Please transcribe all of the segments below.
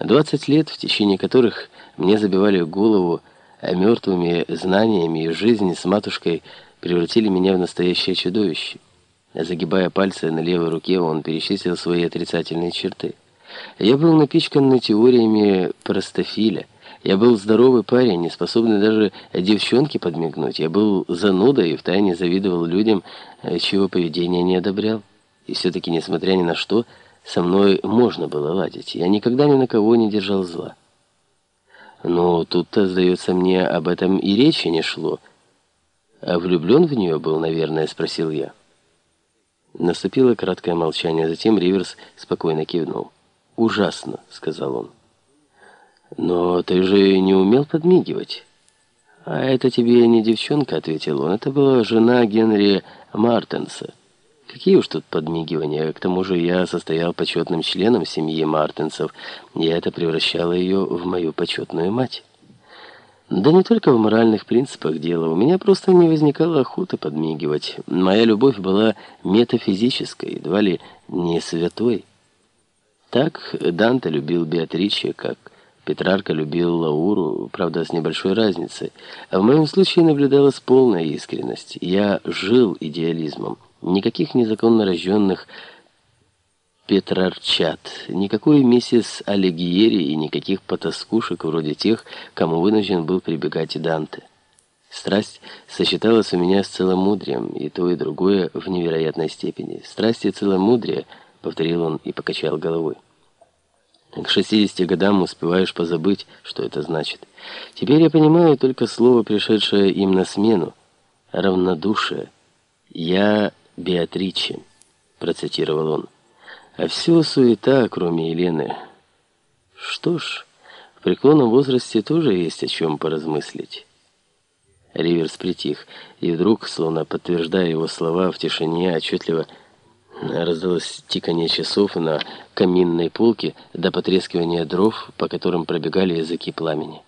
20 лет, в течение которых мне забивали голову мертвыми знаниями и жизни с матушкой превратили меня в настоящее чудовище. Загибая пальцы на левой руке, он перечислил свои отрицательные черты. Я был напичкан теориями простофиля. Я был здоровый парень, не способный даже девчонке подмигнуть. Я был занудой и втайне завидовал людям, чьего поведения не одобрял. И все-таки, несмотря ни на что, со мной можно было ладить. Я никогда ни на кого не держал зла. Но тут-то, сдается мне, об этом и речи не шло. А влюблен в нее был, наверное, спросил я. Наступило краткое молчание, затем Риверс спокойно кивнул. «Ужасно», — сказал он. «Но ты же не умел подмигивать». «А это тебе не девчонка», — ответил он. «Это была жена Генри Мартенса». Какие уж тут подмигивания. К тому же я состоял почетным членом семьи Мартинсов, и это превращало ее в мою почетную мать. Да не только в моральных принципах дело. У меня просто не возникала охоты подмигивать. Моя любовь была метафизической, едва ли не святой. Так Данте любил Беатриче, как Петрарка любил Лауру, правда, с небольшой разницей. А в моем случае наблюдалась полная искренность. Я жил идеализмом. Никаких незаконно рожденных Петрарчат, никакой миссис Алигьери и никаких потаскушек вроде тех, кому вынужден был прибегать Данте. Страсть сочеталась у меня с целомудрием, и то, и другое в невероятной степени. Страсть и целомудрие, повторил он и покачал головой. К 60 годам успеваешь позабыть, что это значит. Теперь я понимаю только слово, пришедшее им на смену — равнодушие. Я Беатриче», — процитировал он. «А все суета, кроме Елены. Что ж, в преклонном возрасте тоже есть о чем поразмыслить». Риверс притих, и вдруг, словно подтверждая его слова, в тишине отчетливо раздалось тиканье часов на каминной полке до потрескивания дров, по которым пробегали языки пламени.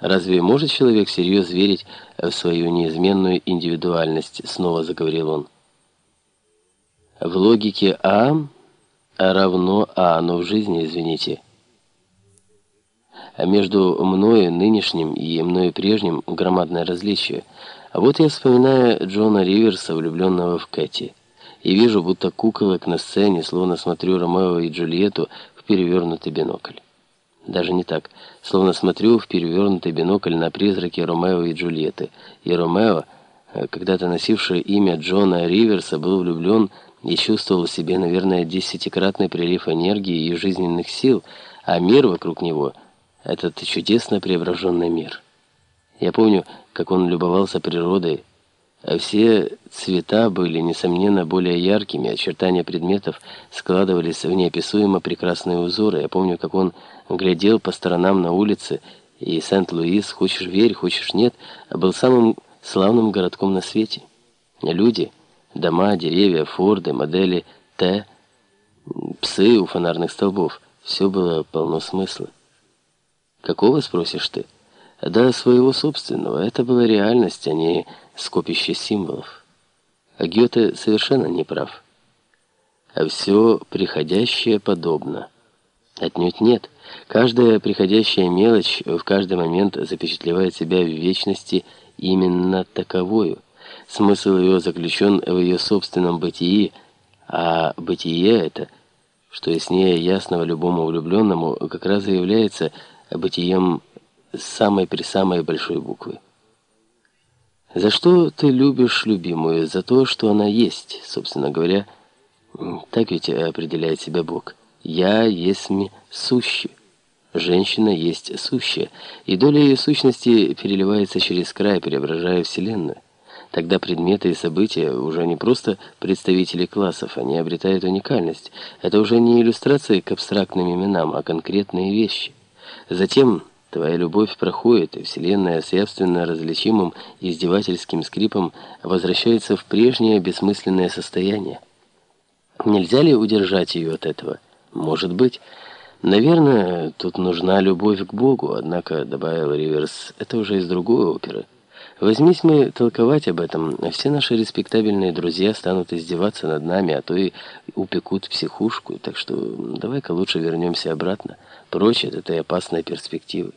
«Разве может человек всерьез верить в свою неизменную индивидуальность?» Снова заговорил он. «В логике А равно А, но в жизни, извините. А между мною нынешним и мною прежним громадное различие. А вот я вспоминаю Джона Риверса, влюбленного в Кэти, и вижу, будто куколок на сцене, словно смотрю Ромео и Джульетту в перевернутый бинокль. Даже не так. Словно смотрю в перевернутый бинокль на призраки Ромео и Джульетты. И Ромео, э, когда-то носивший имя Джона Риверса, был влюблен и чувствовал в себе, наверное, десятикратный прилив энергии и жизненных сил, а мир вокруг него — этот чудесно преображенный мир. Я помню, как он любовался природой, а все цвета были, несомненно, более яркими, очертания предметов складывались в неописуемо прекрасные узоры. Я помню, как он глядел по сторонам на улице, и Сент-Луис, хочешь верь, хочешь нет, был самым славным городком на свете. Люди, дома, деревья, форды, модели Т, псы у фонарных столбов — все было полно смысла. «Какого?» — спросишь ты. «Да, своего собственного. Это была реальность, а не скопище символов. А Гёте совершенно не прав. А все приходящее подобно. Отнюдь нет. Каждая приходящая мелочь в каждый момент запечатлевает себя в вечности именно таковою. Смысл ее заключен в ее собственном бытии, а бытие это, что яснее ясного любому влюбленному, как раз и является бытием самой-пресамой большой буквы. За что ты любишь любимую? За то, что она есть, собственно говоря. Так ведь определяет себя Бог. Я есть сущий. Женщина есть сущая, и доля ее сущности переливается через край, преображая Вселенную. Тогда предметы и события уже не просто представители классов, они обретают уникальность. Это уже не иллюстрации к абстрактным именам, а конкретные вещи. Затем Твоя любовь проходит, и Вселенная с явственно различимым издевательским скрипом возвращается в прежнее бессмысленное состояние. Нельзя ли удержать ее от этого? Может быть. Наверное, тут нужна любовь к Богу, однако, добавил Риверс, это уже из другой оперы. Возьмись мы толковать об этом, все наши респектабельные друзья станут издеваться над нами, а то и упекут психушку, так что давай-ка лучше вернемся обратно, прочь от этой опасной перспективы.